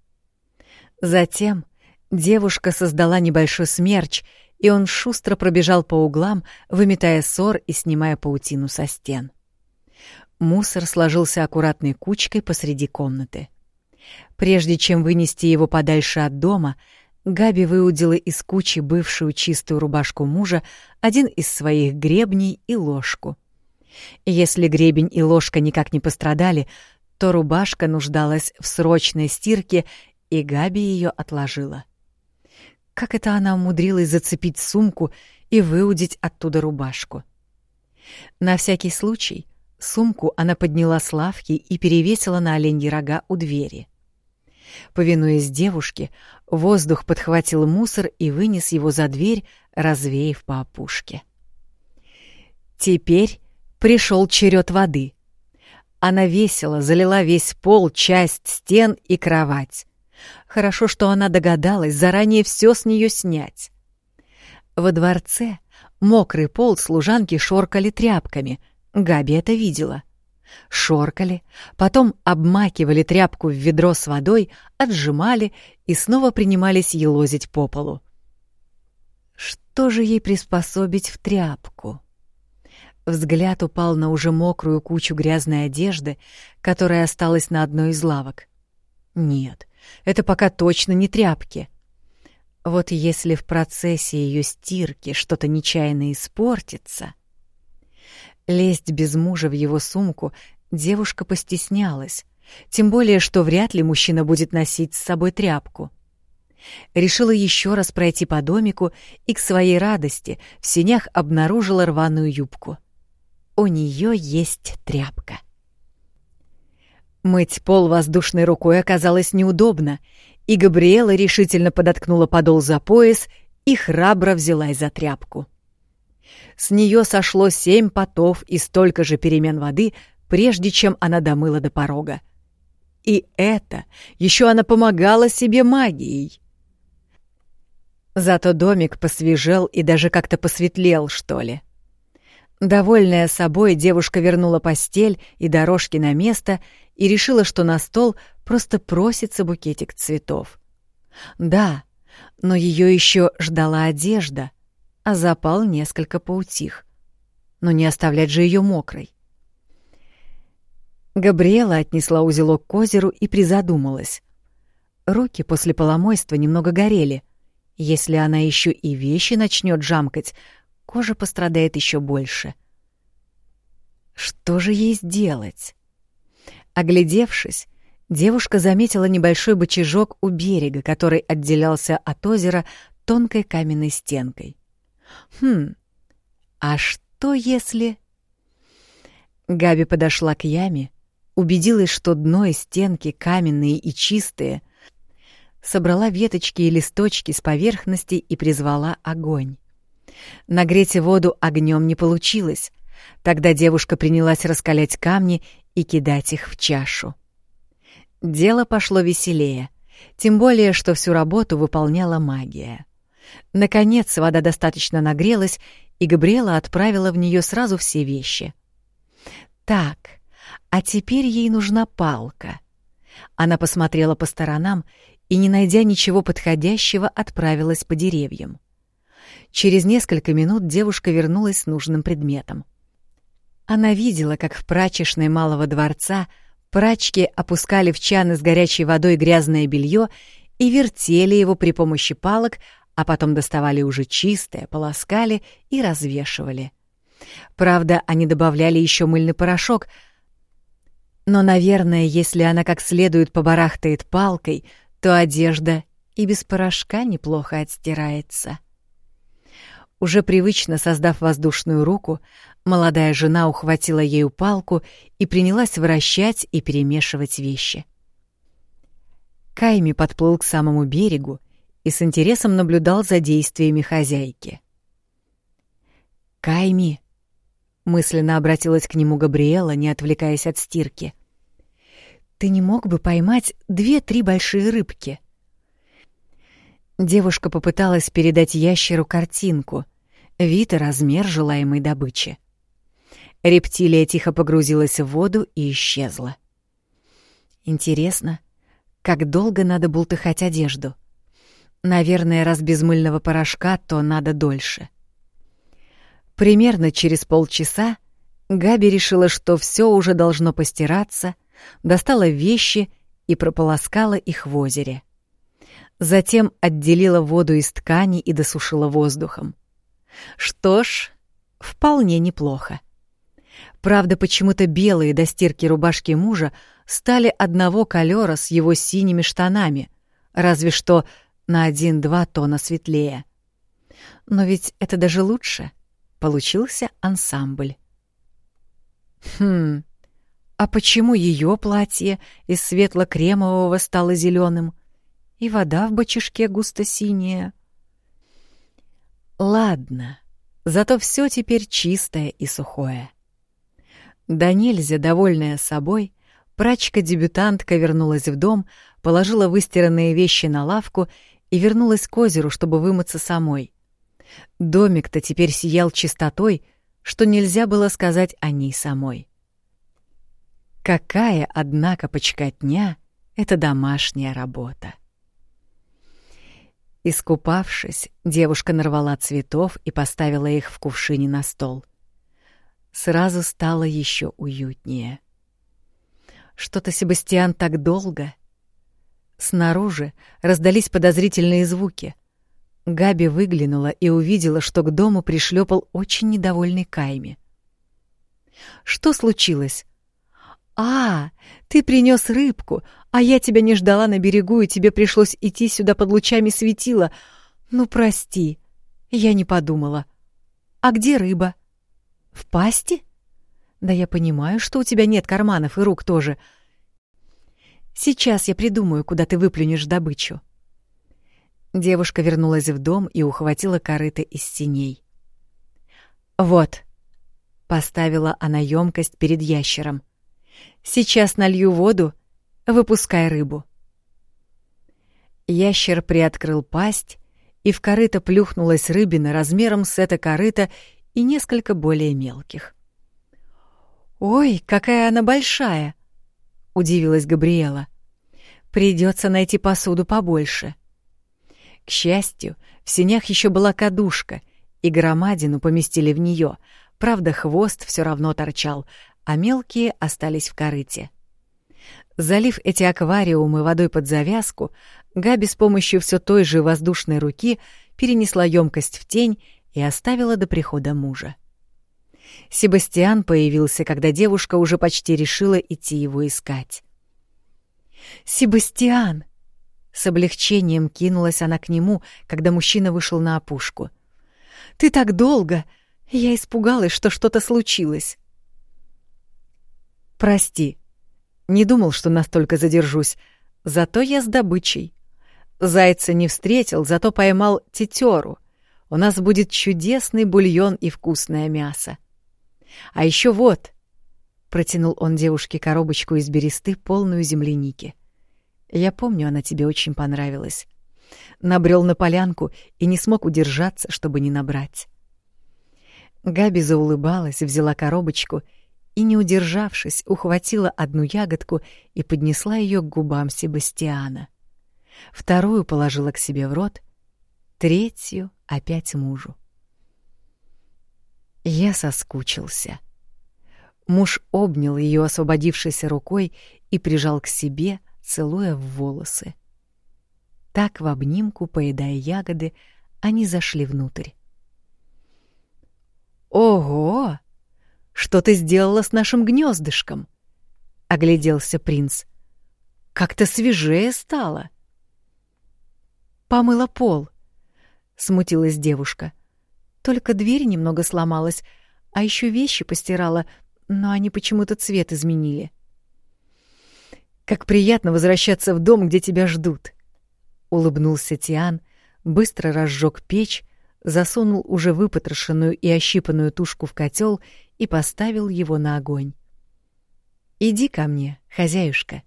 Затем девушка создала небольшой смерч и он шустро пробежал по углам, выметая ссор и снимая паутину со стен. Мусор сложился аккуратной кучкой посреди комнаты. Прежде чем вынести его подальше от дома, Габи выудила из кучи бывшую чистую рубашку мужа, один из своих гребней и ложку. Если гребень и ложка никак не пострадали, то рубашка нуждалась в срочной стирке, и Габи ее отложила. Как это она умудрилась зацепить сумку и выудить оттуда рубашку? На всякий случай сумку она подняла с лавки и перевесила на оленьи рога у двери. Повинуясь девушке, воздух подхватил мусор и вынес его за дверь, развеяв по опушке. Теперь пришел черед воды. Она весело залила весь пол, часть стен и кровать. Хорошо, что она догадалась заранее все с нее снять. Во дворце мокрый пол служанки шоркали тряпками. Габи это видела. Шоркали, потом обмакивали тряпку в ведро с водой, отжимали и снова принимались елозить по полу. Что же ей приспособить в тряпку? Взгляд упал на уже мокрую кучу грязной одежды, которая осталась на одной из лавок. Нет, это пока точно не тряпки. Вот если в процессе ее стирки что-то нечаянно испортится... Лезть без мужа в его сумку девушка постеснялась, тем более, что вряд ли мужчина будет носить с собой тряпку. Решила еще раз пройти по домику и к своей радости в сенях обнаружила рваную юбку. У нее есть тряпка. Мыть пол воздушной рукой оказалось неудобно, и Габриэла решительно подоткнула подол за пояс и храбро взялась за тряпку. С нее сошло семь потов и столько же перемен воды, прежде чем она домыла до порога. И это еще она помогала себе магией. Зато домик посвежел и даже как-то посветлел, что ли. Довольная собой, девушка вернула постель и дорожки на место и решила, что на стол просто просится букетик цветов. Да, но ее еще ждала одежда, а запал несколько поутих. Но не оставлять же ее мокрой. Габриэла отнесла узелок к озеру и призадумалась. Руки после поломойства немного горели. Если она еще и вещи начнет жамкать, кожа пострадает еще больше. Что же ей сделать? Оглядевшись, девушка заметила небольшой бочажок у берега, который отделялся от озера тонкой каменной стенкой. Хм, а что если... Габи подошла к яме, убедилась, что дно и стенки каменные и чистые, собрала веточки и листочки с поверхности и призвала огонь. Нагреть воду огнем не получилось. Тогда девушка принялась раскалять камни и кидать их в чашу. Дело пошло веселее, тем более, что всю работу выполняла магия. Наконец вода достаточно нагрелась, и Габриэла отправила в нее сразу все вещи. Так, а теперь ей нужна палка. Она посмотрела по сторонам и, не найдя ничего подходящего, отправилась по деревьям. Через несколько минут девушка вернулась с нужным предметом. Она видела, как в прачечной малого дворца прачки опускали в чаны с горячей водой грязное белье и вертели его при помощи палок, а потом доставали уже чистое, полоскали и развешивали. Правда, они добавляли еще мыльный порошок, но, наверное, если она как следует побарахтает палкой, то одежда и без порошка неплохо отстирается. Уже привычно создав воздушную руку, молодая жена ухватила ею палку и принялась вращать и перемешивать вещи. Кайми подплыл к самому берегу и с интересом наблюдал за действиями хозяйки. «Кайми!» — мысленно обратилась к нему Габриэла, не отвлекаясь от стирки. «Ты не мог бы поймать две-три большие рыбки?» Девушка попыталась передать ящеру картинку, вид и размер желаемой добычи. Рептилия тихо погрузилась в воду и исчезла. Интересно, как долго надо бултыхать одежду? Наверное, раз без мыльного порошка, то надо дольше. Примерно через полчаса Габи решила, что все уже должно постираться, достала вещи и прополоскала их в озере. Затем отделила воду из ткани и досушила воздухом. Что ж, вполне неплохо. Правда, почему-то белые до стирки рубашки мужа стали одного колера с его синими штанами, разве что на один-два тона светлее. Но ведь это даже лучше. Получился ансамбль. Хм, а почему ее платье из светло-кремового стало зеленым, и вода в бочишке густо-синяя? Ладно, зато все теперь чистое и сухое. Да нельзя, довольная собой, прачка-дебютантка вернулась в дом, положила выстиранные вещи на лавку и вернулась к озеру, чтобы вымыться самой. Домик-то теперь сиял чистотой, что нельзя было сказать о ней самой. Какая, однако, почкотня — это домашняя работа. Искупавшись, девушка нарвала цветов и поставила их в кувшине на стол. Сразу стало еще уютнее. Что-то Себастьян так долго. Снаружи раздались подозрительные звуки. Габи выглянула и увидела, что к дому пришлепал очень недовольный Кайми. «Что случилось?» «А, ты принес рыбку, а я тебя не ждала на берегу, и тебе пришлось идти сюда под лучами светила. Ну, прости, я не подумала. А где рыба? В пасти? Да я понимаю, что у тебя нет карманов и рук тоже. Сейчас я придумаю, куда ты выплюнешь добычу». Девушка вернулась в дом и ухватила корыто из синей. «Вот», — поставила она емкость перед ящером. «Сейчас налью воду, выпускай рыбу». Ящер приоткрыл пасть, и в корыто плюхнулась рыбина размером с это корыто и несколько более мелких. «Ой, какая она большая!» — удивилась Габриэла. «Придется найти посуду побольше». К счастью, в сенях еще была кадушка, и громадину поместили в нее. Правда, хвост все равно торчал, а мелкие остались в корыте. Залив эти аквариумы водой под завязку, Габи с помощью все той же воздушной руки перенесла емкость в тень и оставила до прихода мужа. Себастьян появился, когда девушка уже почти решила идти его искать. «Себастьян!» С облегчением кинулась она к нему, когда мужчина вышел на опушку. «Ты так долго! Я испугалась, что что-то случилось!» «Прости. Не думал, что настолько задержусь. Зато я с добычей. Зайца не встретил, зато поймал тетеру. У нас будет чудесный бульон и вкусное мясо. А еще вот!» Протянул он девушке коробочку из бересты, полную земляники. Я помню, она тебе очень понравилась. Набрел на полянку и не смог удержаться, чтобы не набрать. Габи заулыбалась, взяла коробочку и, не удержавшись, ухватила одну ягодку и поднесла ее к губам Себастьяна. Вторую положила к себе в рот, третью опять мужу. Я соскучился. Муж обнял ее освободившейся рукой и прижал к себе, целуя в волосы. Так в обнимку, поедая ягоды, они зашли внутрь. «Ого! Что ты сделала с нашим гнездышком?» — огляделся принц. «Как-то свежее стало». «Помыла пол», — смутилась девушка. «Только дверь немного сломалась, а еще вещи постирала, но они почему-то цвет изменили». Как приятно возвращаться в дом, где тебя ждут. Улыбнулся Тиан, быстро разжег печь, засунул уже выпотрошенную и ощипанную тушку в котел и поставил его на огонь. Иди ко мне, хозяюшка.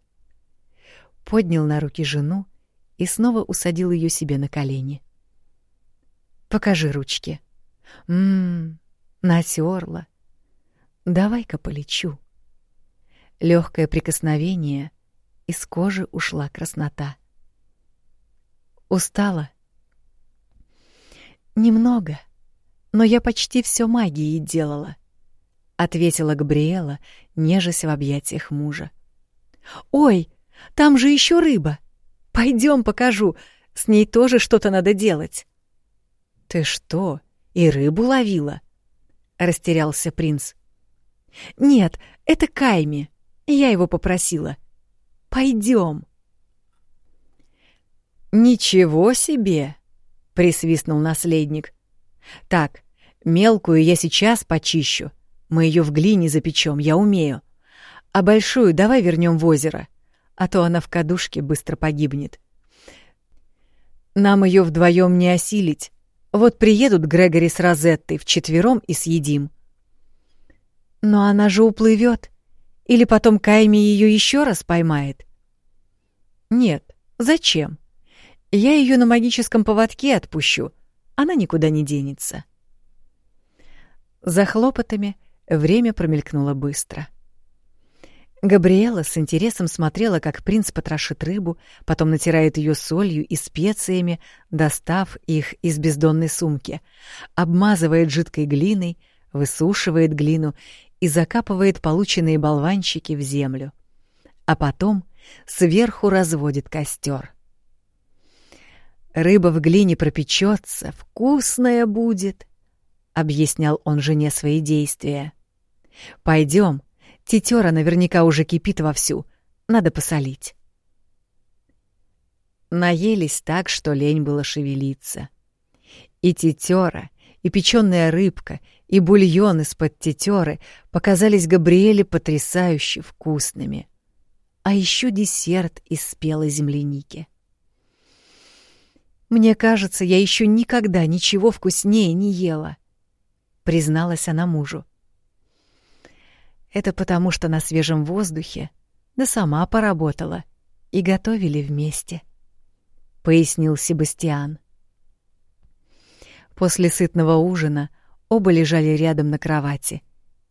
Поднял на руки жену и снова усадил ее себе на колени. Покажи ручки. Мм, натерла. Давай-ка полечу. Легкое прикосновение, из кожи ушла краснота. Устала? Немного, но я почти все магией делала, ответила Габриэла, нежась в объятиях мужа. Ой, Там же еще рыба. Пойдем покажу. С ней тоже что-то надо делать. Ты что, и рыбу ловила? Растерялся принц. Нет, это Кайми. Я его попросила. Пойдем. Ничего себе! присвистнул наследник. Так, мелкую я сейчас почищу. Мы ее в глине запечем, я умею. А большую давай вернем в озеро, а то она в кадушке быстро погибнет. Нам ее вдвоем не осилить. Вот приедут Грегори с Розеттой вчетвером и съедим. Но она же уплывет. Или потом Кайми ее еще раз поймает? Нет, зачем? Я ее на магическом поводке отпущу. Она никуда не денется. За хлопотами время промелькнуло быстро. Габриэла с интересом смотрела, как принц потрошит рыбу, потом натирает ее солью и специями, достав их из бездонной сумки, обмазывает жидкой глиной, высушивает глину и закапывает полученные болванчики в землю. А потом сверху разводит костер. «Рыба в глине пропечется, вкусная будет», — объяснял он жене свои действия. «Пойдем, тетера наверняка уже кипит вовсю, надо посолить». Наелись так, что лень было шевелиться. И тетера, и печеная рыбка, и бульон из-под тетеры показались Габриэле потрясающе вкусными. А еще десерт из спелой земляники. «Мне кажется, я еще никогда ничего вкуснее не ела», — призналась она мужу. «Это потому, что на свежем воздухе, да сама поработала, и готовили вместе», — пояснил Себастьян. После сытного ужина оба лежали рядом на кровати,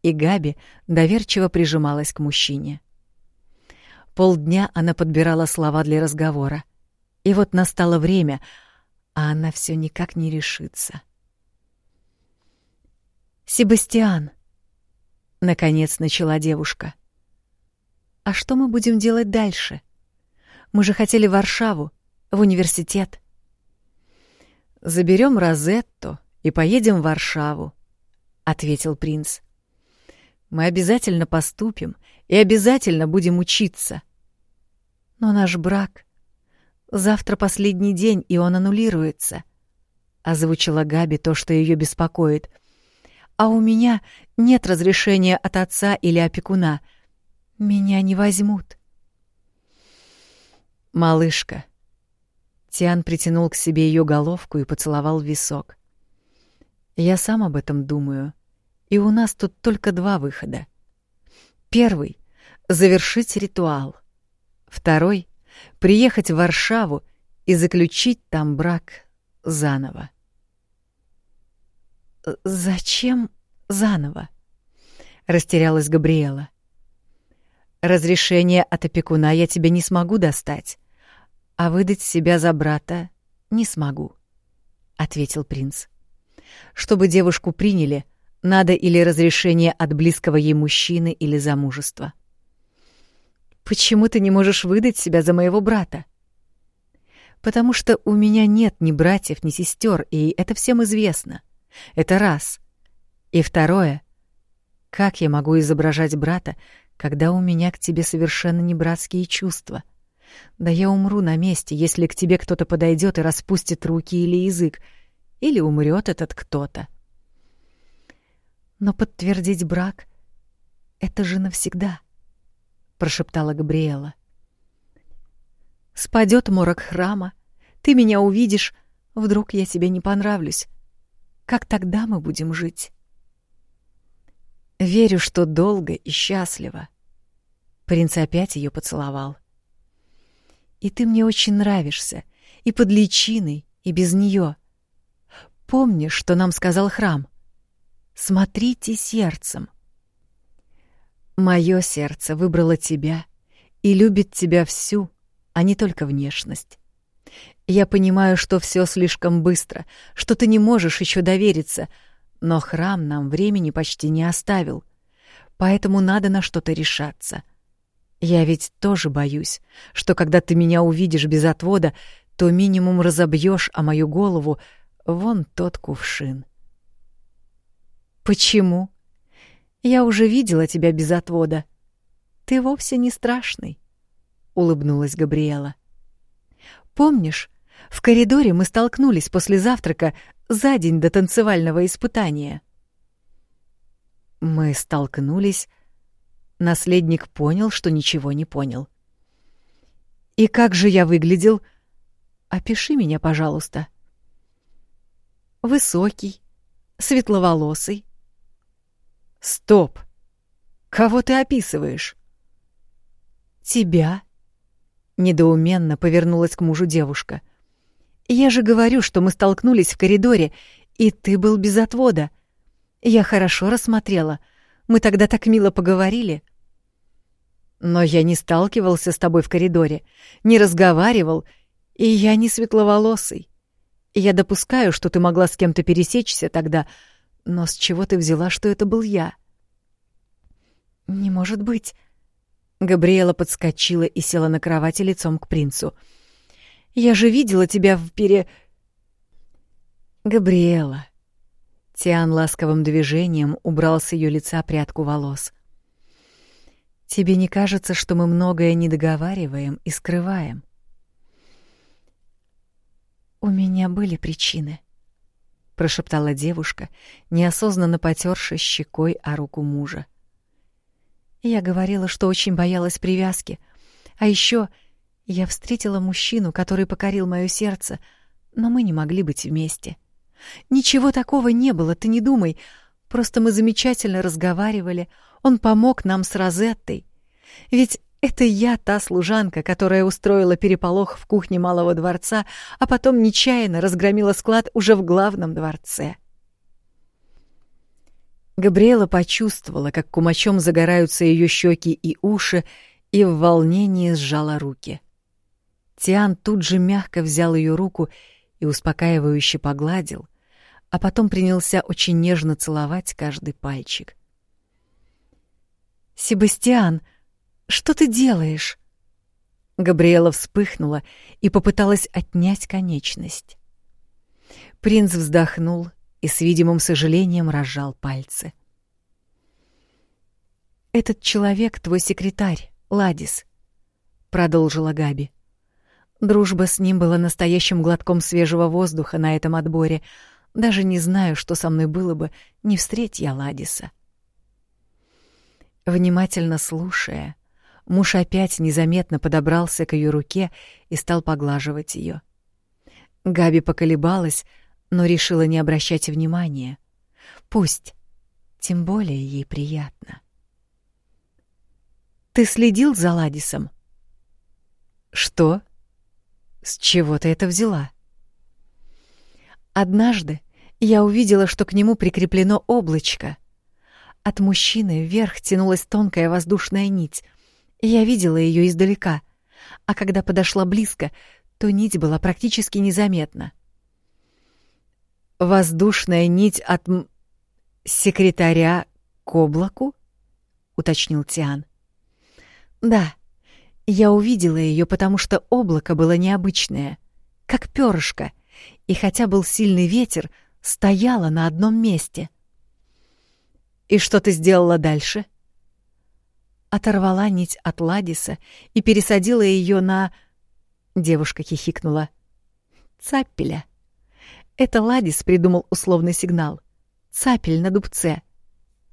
и Габи доверчиво прижималась к мужчине. Полдня она подбирала слова для разговора. И вот настало время, а она все никак не решится. «Себастьян!» — наконец начала девушка. «А что мы будем делать дальше? Мы же хотели в Варшаву, в университет». Заберем Розетту и поедем в Варшаву, ответил принц. Мы обязательно поступим и обязательно будем учиться. Но наш брак завтра последний день, и он аннулируется, озвучила Габи то, что ее беспокоит. А у меня нет разрешения от отца или опекуна. Меня не возьмут. Малышка, Тиан притянул к себе ее головку и поцеловал висок. «Я сам об этом думаю, и у нас тут только два выхода. Первый — завершить ритуал. Второй — приехать в Варшаву и заключить там брак заново». «Зачем заново?» — растерялась Габриэла. «Разрешение от опекуна я тебе не смогу достать а выдать себя за брата не смогу, ответил принц. Чтобы девушку приняли, надо или разрешение от близкого ей мужчины или замужества. Почему ты не можешь выдать себя за моего брата? Потому что у меня нет ни братьев, ни сестер, и это всем известно. Это раз. И второе. Как я могу изображать брата, когда у меня к тебе совершенно не братские чувства? — да я умру на месте, если к тебе кто-то подойдет и распустит руки или язык, или умрет этот кто-то. Но подтвердить брак — это же навсегда, — прошептала Габриэла. Спадет морок храма, ты меня увидишь, вдруг я тебе не понравлюсь. Как тогда мы будем жить? Верю, что долго и счастливо. Принц опять ее поцеловал. И ты мне очень нравишься, и под личиной, и без нее. Помнишь, что нам сказал храм? Смотрите сердцем. Мое сердце выбрало тебя и любит тебя всю, а не только внешность. Я понимаю, что все слишком быстро, что ты не можешь еще довериться, но храм нам времени почти не оставил, поэтому надо на что-то решаться. Я ведь тоже боюсь, что когда ты меня увидишь без отвода, то минимум разобьешь о мою голову вон тот кувшин. Почему? Я уже видела тебя без отвода. Ты вовсе не страшный, улыбнулась Габриэла. Помнишь, в коридоре мы столкнулись после завтрака за день до танцевального испытания. Мы столкнулись. Наследник понял, что ничего не понял. И как же я выглядел? Опиши меня, пожалуйста. Высокий, светловолосый. Стоп. Кого ты описываешь? Тебя. Недоуменно повернулась к мужу девушка. Я же говорю, что мы столкнулись в коридоре, и ты был без отвода. Я хорошо рассмотрела. Мы тогда так мило поговорили. Но я не сталкивался с тобой в коридоре, не разговаривал, и я не светловолосый. Я допускаю, что ты могла с кем-то пересечься тогда, но с чего ты взяла, что это был я? Не может быть. Габриэла подскочила и села на кровати лицом к принцу. Я же видела тебя в пере... Габриэла. Тиан ласковым движением убрал с ее лица прядку волос. Тебе не кажется, что мы многое не договариваем и скрываем? У меня были причины, прошептала девушка, неосознанно потёрши щекой о руку мужа. Я говорила, что очень боялась привязки, а еще я встретила мужчину, который покорил моё сердце, но мы не могли быть вместе. Ничего такого не было, ты не думай. Просто мы замечательно разговаривали, он помог нам с Розеттой. Ведь это я та служанка, которая устроила переполох в кухне малого дворца, а потом нечаянно разгромила склад уже в главном дворце. Габриэла почувствовала, как кумачом загораются ее щеки и уши, и в волнении сжала руки. Тиан тут же мягко взял ее руку и успокаивающе погладил, а потом принялся очень нежно целовать каждый пальчик. «Себастьян, что ты делаешь?» Габриэла вспыхнула и попыталась отнять конечность. Принц вздохнул и с видимым сожалением разжал пальцы. «Этот человек — твой секретарь, Ладис», — продолжила Габи. Дружба с ним была настоящим глотком свежего воздуха на этом отборе. Даже не знаю, что со мной было бы, не встреть я Ладиса. Внимательно слушая, муж опять незаметно подобрался к ее руке и стал поглаживать ее. Габи поколебалась, но решила не обращать внимания. Пусть, тем более ей приятно. «Ты следил за Ладисом?» «Что?» С чего ты это взяла? Однажды я увидела, что к нему прикреплено облачко. От мужчины вверх тянулась тонкая воздушная нить. Я видела ее издалека, а когда подошла близко, то нить была практически незаметна. Воздушная нить от м... секретаря к облаку? уточнил Тиан. Да. Я увидела ее, потому что облако было необычное, как перышко, и хотя был сильный ветер, стояла на одном месте. «И что ты сделала дальше?» Оторвала нить от Ладиса и пересадила ее на... Девушка хихикнула. «Цапеля». Это Ладис придумал условный сигнал. «Цапель на дубце».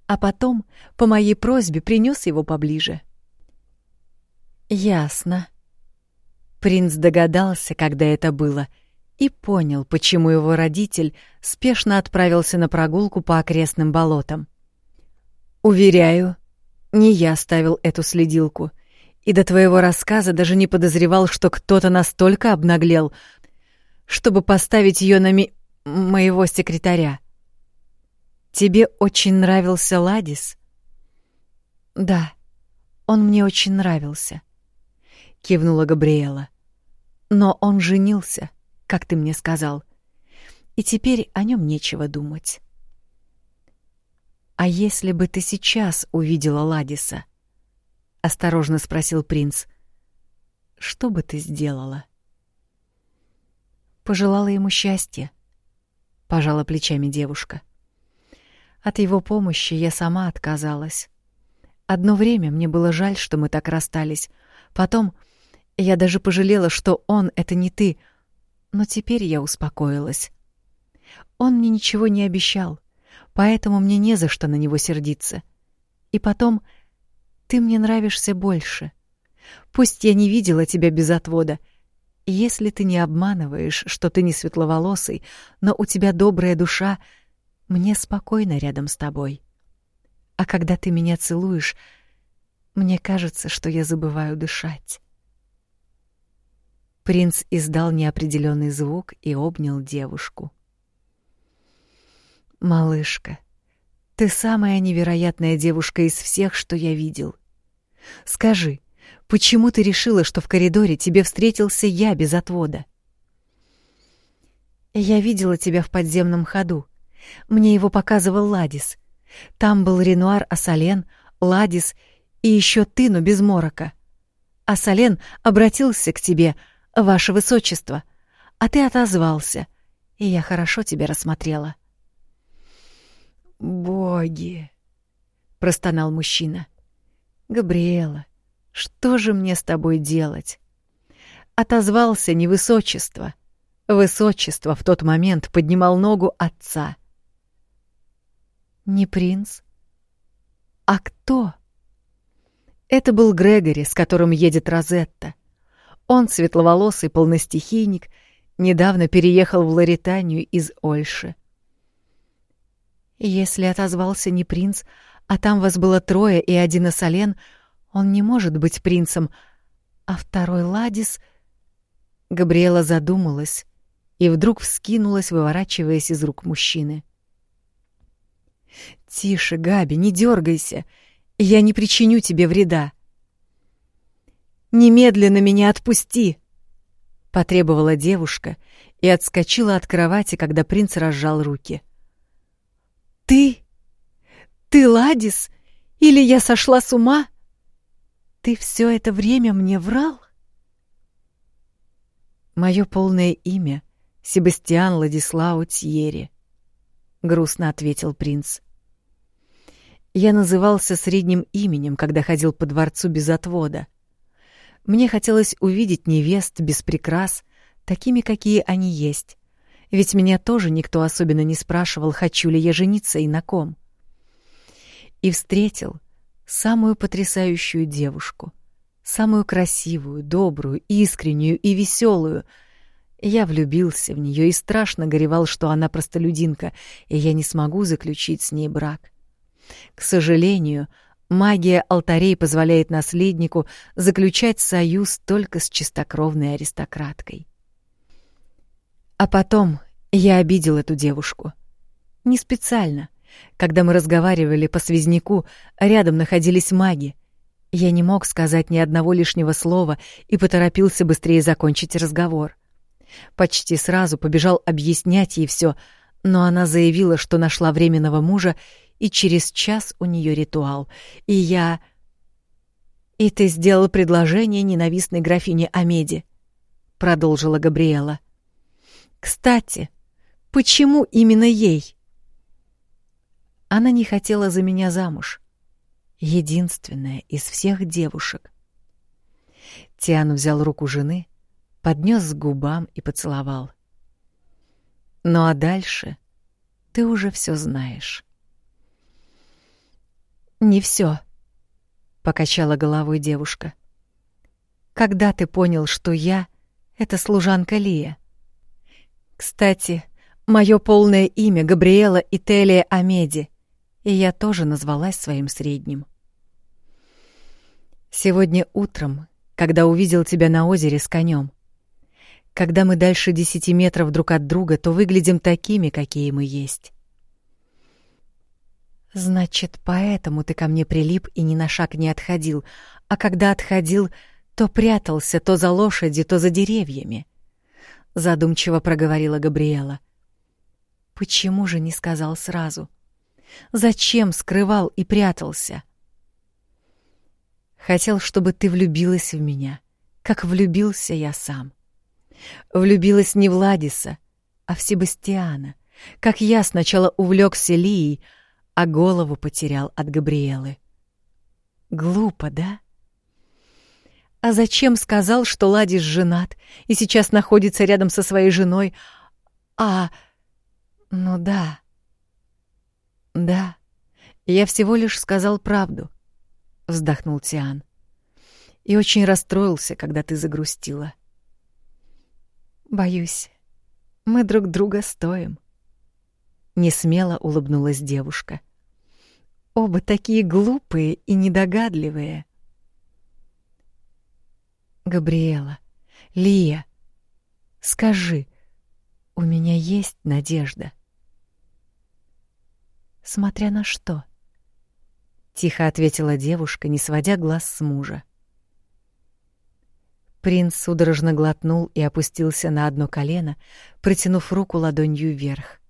А потом, по моей просьбе, принес его поближе. Ясно. Принц догадался, когда это было, и понял, почему его родитель спешно отправился на прогулку по окрестным болотам. Уверяю, не я ставил эту следилку, и до твоего рассказа даже не подозревал, что кто-то настолько обнаглел, чтобы поставить ее на ми... моего секретаря. Тебе очень нравился Ладис? Да, он мне очень нравился кивнула Габриэла. Но он женился, как ты мне сказал. И теперь о нем нечего думать. А если бы ты сейчас увидела Ладиса, — осторожно спросил принц. «Что бы ты сделала?» Пожелала ему счастья, — пожала плечами девушка. От его помощи я сама отказалась. Одно время мне было жаль, что мы так расстались. Потом я даже пожалела, что он — это не ты. Но теперь я успокоилась. Он мне ничего не обещал, поэтому мне не за что на него сердиться. И потом ты мне нравишься больше. Пусть я не видела тебя без отвода. Если ты не обманываешь, что ты не светловолосый, но у тебя добрая душа, мне спокойно рядом с тобой. А когда ты меня целуешь, мне кажется, что я забываю дышать. Принц издал неопределенный звук и обнял девушку. Малышка, ты самая невероятная девушка из всех, что я видел. Скажи, почему ты решила, что в коридоре тебе встретился я без отвода? Я видела тебя в подземном ходу. Мне его показывал Ладис. Там был Ренуар Асален, Ладис и еще ты, но без морока. Асален обратился к тебе, ваше высочество, а ты отозвался, и я хорошо тебя рассмотрела. «Боги!» — простонал мужчина. «Габриэла, что же мне с тобой делать?» Отозвался не высочество. Высочество в тот момент поднимал ногу отца. «Не принц? А кто?» Это был Грегори, с которым едет Розетта. Он светловолосый полностихийник, недавно переехал в Лаританию из Ольши. Если отозвался не принц, а там вас было трое и один Асален, он не может быть принцем, а второй Ладис... Габриэла задумалась и вдруг вскинулась, выворачиваясь из рук мужчины. «Тише, Габи, не дергайся. Я не причиню тебе вреда». «Немедленно меня отпусти!» — потребовала девушка и отскочила от кровати, когда принц разжал руки. «Ты? Ты Ладис? Или я сошла с ума? Ты все это время мне врал?» Мое полное имя — Себастьян Ладислау Тьери, — грустно ответил принц. Я назывался средним именем, когда ходил по дворцу без отвода. Мне хотелось увидеть невест без прикрас, такими, какие они есть. Ведь меня тоже никто особенно не спрашивал, хочу ли я жениться и на ком. И встретил самую потрясающую девушку, самую красивую, добрую, искреннюю и веселую. Я влюбился в нее и страшно горевал, что она простолюдинка, и я не смогу заключить с ней брак. К сожалению, магия алтарей позволяет наследнику заключать союз только с чистокровной аристократкой. А потом я обидел эту девушку. Не специально. Когда мы разговаривали по связняку, рядом находились маги. Я не мог сказать ни одного лишнего слова и поторопился быстрее закончить разговор. Почти сразу побежал объяснять ей все, но она заявила, что нашла временного мужа, и через час у нее ритуал. И я... «И ты сделал предложение ненавистной графине Амеди», — продолжила Габриэла. — кстати, почему именно ей? Она не хотела за меня замуж. Единственная из всех девушек. Тиан взял руку жены, поднес к губам и поцеловал. Ну а дальше ты уже все знаешь. Не все, покачала головой девушка. Когда ты понял, что я — это служанка Лия? Кстати, мое полное имя Габриэла Ителия Амеди, и я тоже назвалась своим средним. Сегодня утром, когда увидел тебя на озере с конем, когда мы дальше десяти метров друг от друга, то выглядим такими, какие мы есть. Значит, поэтому ты ко мне прилип и ни на шаг не отходил, а когда отходил, то прятался то за лошади, то за деревьями задумчиво проговорила Габриэла. Почему же не сказал сразу? Зачем скрывал и прятался? Хотел, чтобы ты влюбилась в меня, как влюбился я сам. Влюбилась не в Ладиса, а в Себастьяна, как я сначала увлекся Лией, а голову потерял от Габриэлы. Глупо, да? А зачем сказал, что Ладис женат и сейчас находится рядом со своей женой? А... Ну да. Да. Я всего лишь сказал правду, вздохнул Тиан. И очень расстроился, когда ты загрустила. Боюсь, мы друг друга стоим. Несмело улыбнулась девушка. Оба такие глупые и недогадливые. Габриэла, Лия, скажи, у меня есть надежда. Смотря на что? Тихо ответила девушка, не сводя глаз с мужа. Принц судорожно глотнул и опустился на одно колено, протянув руку ладонью вверх.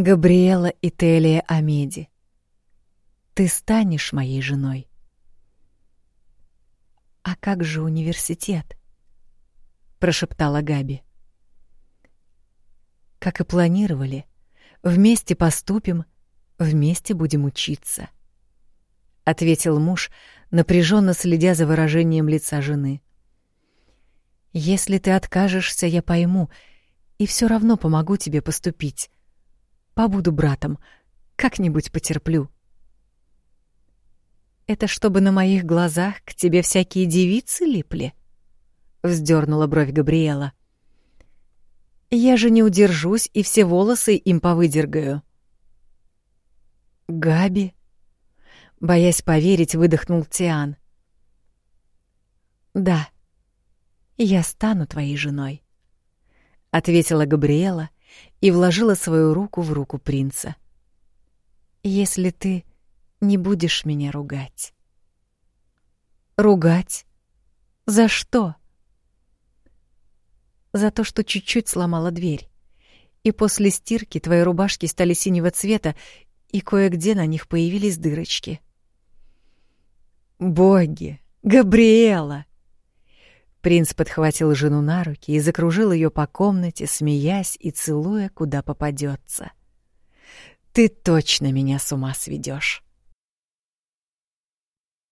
Габриэла и Телия Амеди, ты станешь моей женой. А как же университет? прошептала Габи. Как и планировали, вместе поступим, вместе будем учиться, ответил муж, напряженно следя за выражением лица жены. Если ты откажешься, я пойму и все равно помогу тебе поступить. Побуду братом, как-нибудь потерплю. Это чтобы на моих глазах к тебе всякие девицы липли? Вздернула бровь Габриэла. Я же не удержусь и все волосы им повыдергаю. Габи, боясь поверить, выдохнул Тиан. Да. Я стану твоей женой, ответила Габриэла и вложила свою руку в руку принца. Если ты не будешь меня ругать. Ругать? За что? За то, что чуть-чуть сломала дверь. И после стирки твои рубашки стали синего цвета, и кое-где на них появились дырочки. Боги, Габриэла! Принц подхватил жену на руки и закружил ее по комнате, смеясь и целуя, куда попадется. Ты точно меня с ума сведешь.